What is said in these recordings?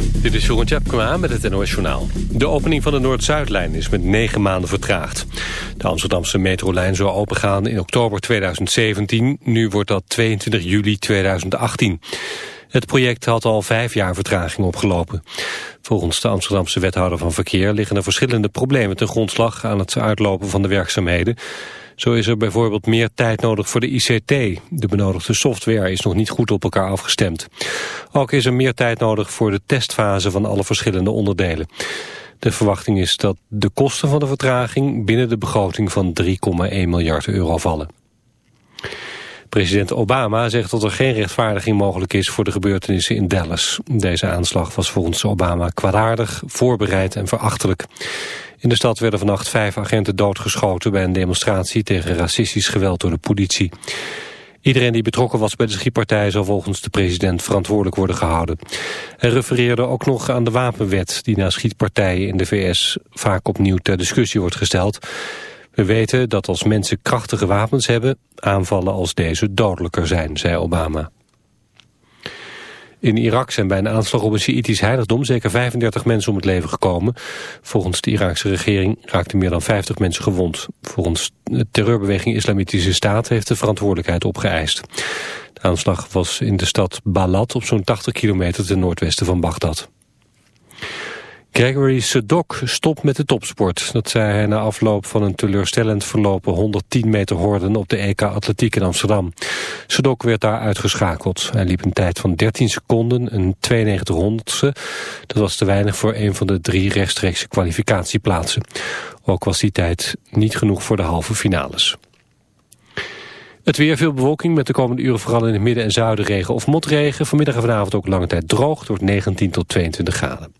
Dit is Jeroen Tjepkema met het NOS Journaal. De opening van de Noord-Zuidlijn is met negen maanden vertraagd. De Amsterdamse metrolijn zou opengaan in oktober 2017. Nu wordt dat 22 juli 2018. Het project had al vijf jaar vertraging opgelopen. Volgens de Amsterdamse wethouder van verkeer liggen er verschillende problemen ten grondslag aan het uitlopen van de werkzaamheden. Zo is er bijvoorbeeld meer tijd nodig voor de ICT. De benodigde software is nog niet goed op elkaar afgestemd. Ook is er meer tijd nodig voor de testfase van alle verschillende onderdelen. De verwachting is dat de kosten van de vertraging binnen de begroting van 3,1 miljard euro vallen. President Obama zegt dat er geen rechtvaardiging mogelijk is voor de gebeurtenissen in Dallas. Deze aanslag was volgens Obama kwaadaardig, voorbereid en verachtelijk. In de stad werden vannacht vijf agenten doodgeschoten bij een demonstratie tegen racistisch geweld door de politie. Iedereen die betrokken was bij de schietpartij zal volgens de president verantwoordelijk worden gehouden. Hij refereerde ook nog aan de wapenwet die na schietpartijen in de VS vaak opnieuw ter discussie wordt gesteld. We weten dat als mensen krachtige wapens hebben, aanvallen als deze dodelijker zijn, zei Obama. In Irak zijn bij een aanslag op een Sjiitisch heiligdom zeker 35 mensen om het leven gekomen. Volgens de Iraakse regering raakten meer dan 50 mensen gewond. Volgens de terreurbeweging Islamitische Staat heeft de verantwoordelijkheid opgeëist. De aanslag was in de stad Balad op zo'n 80 kilometer ten noordwesten van Bagdad. Gregory Sedok stopt met de topsport. Dat zei hij na afloop van een teleurstellend verlopen 110 meter horden op de EK Atletiek in Amsterdam. Sedok werd daar uitgeschakeld. Hij liep een tijd van 13 seconden, een 92 honderdste. Dat was te weinig voor een van de drie rechtstreekse kwalificatieplaatsen. Ook was die tijd niet genoeg voor de halve finales. Het weer, veel bewolking met de komende uren vooral in het midden en zuiden regen of motregen. Vanmiddag en vanavond ook lange tijd droog, door 19 tot 22 graden.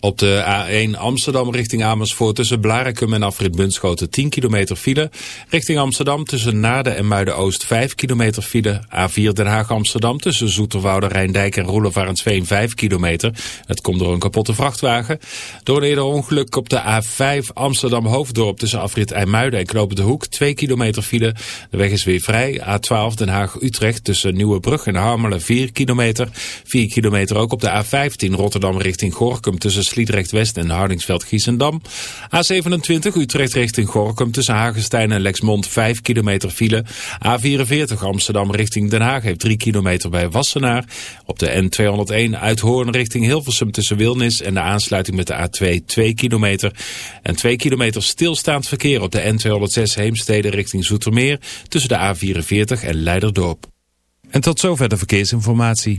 Op de A1 Amsterdam richting Amersfoort tussen Blarikum en Afrit Bunschoten 10 kilometer file. Richting Amsterdam tussen Naarden en Muiden-Oost 5 kilometer file. A4 Den Haag Amsterdam tussen Zoeterwoude, Rijndijk en Roelevarensveen 5 kilometer. Het komt door een kapotte vrachtwagen. Door een eerder ongeluk op de A5 Amsterdam Hoofddorp tussen Afrit IJmuiden en Knopen de Hoek 2 kilometer file. De weg is weer vrij. A12 Den Haag Utrecht tussen Nieuwebrug en Harmelen 4 kilometer. 4 kilometer ook op de A15 Rotterdam richting Gorkum tussen Sliedrecht West en Hardingsveld-Giessendam. A27 Utrecht richting Gorkum tussen Hagestein en Lexmond 5 kilometer file. A44 Amsterdam richting Den Haag heeft 3 kilometer bij Wassenaar. Op de N201 Uithoorn richting Hilversum tussen Wilnis en de aansluiting met de A2 2 kilometer. En 2 kilometer stilstaand verkeer op de N206 Heemstede richting Zoetermeer tussen de A44 en Leiderdorp. En tot zover de verkeersinformatie.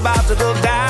About to go down,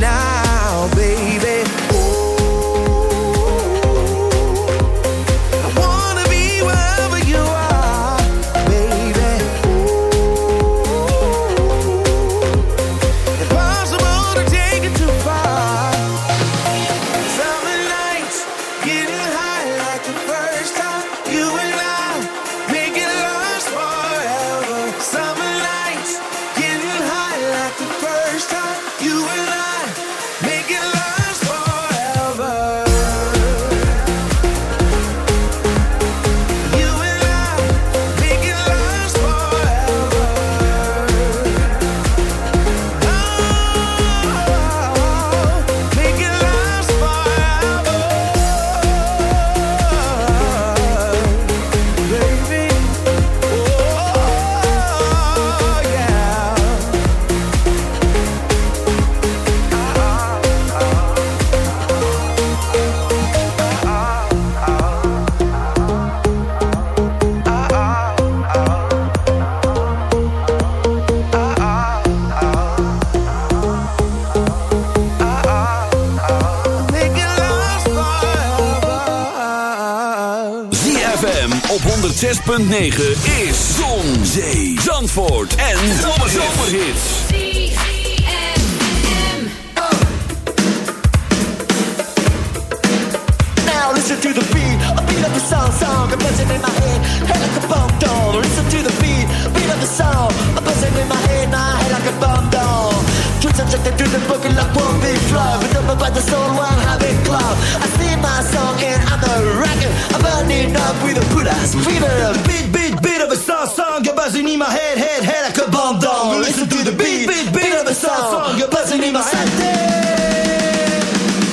to the beat, a beat of the song, song, a buzzing in my head, head like a bomb down. Listen to the beat, beat of the song, a buzzing in my head, my head like a bomb doll. down. Twitch subjected to the boogie like one big flow, up by the soul, one habit club. I sing my song and I'm a rocker, I'm burning up with a put ass fever. Beat, beat, beat of a song, song, you're buzzing in my head, head, head like a bomb down. Listen to the beat, beat, beat of a song, song, you're buzzing in my head.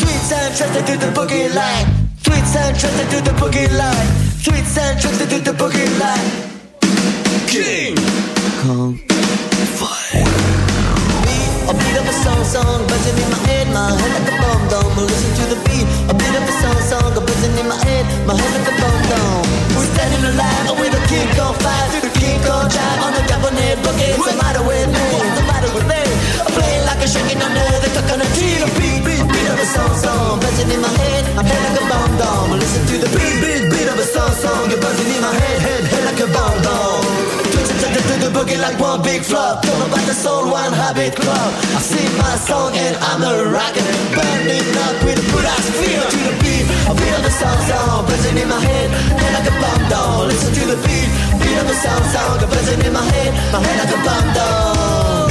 Tweets and trusted to the boogie line. Tweets and trusted to the boogie line. Tweets and trusted to the boogie line. King. Kong. A beat of a song, song, buzzing in my head, my head like a bomb down. Listen to the beat. A beat of a song, song, buzzing in my head, my head like a bomb down. Standing alive with a king on fire, the king on drive on the cabinet boogie. What's the matter with me? What's the matter with me? I'm playing like a shaking under the coconut tree. The beat, beat, beat of a song, song, buzzing in my head, my head like a bomb down. Listen to the beat, beat, beat of a song, song, you're buzzing in my head, head, head like a bomb down. The boogie like one big flop. Know about the soul, one habit club. I sing my song and I'm a rocker. Burning up with a good ass feel to the beat. I feel the sound sound buzzing in my head. Head like a bomb down. Listen to the beat. Of the sound sound buzzing in my head. My head like a bomb down.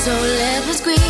So let me squeeze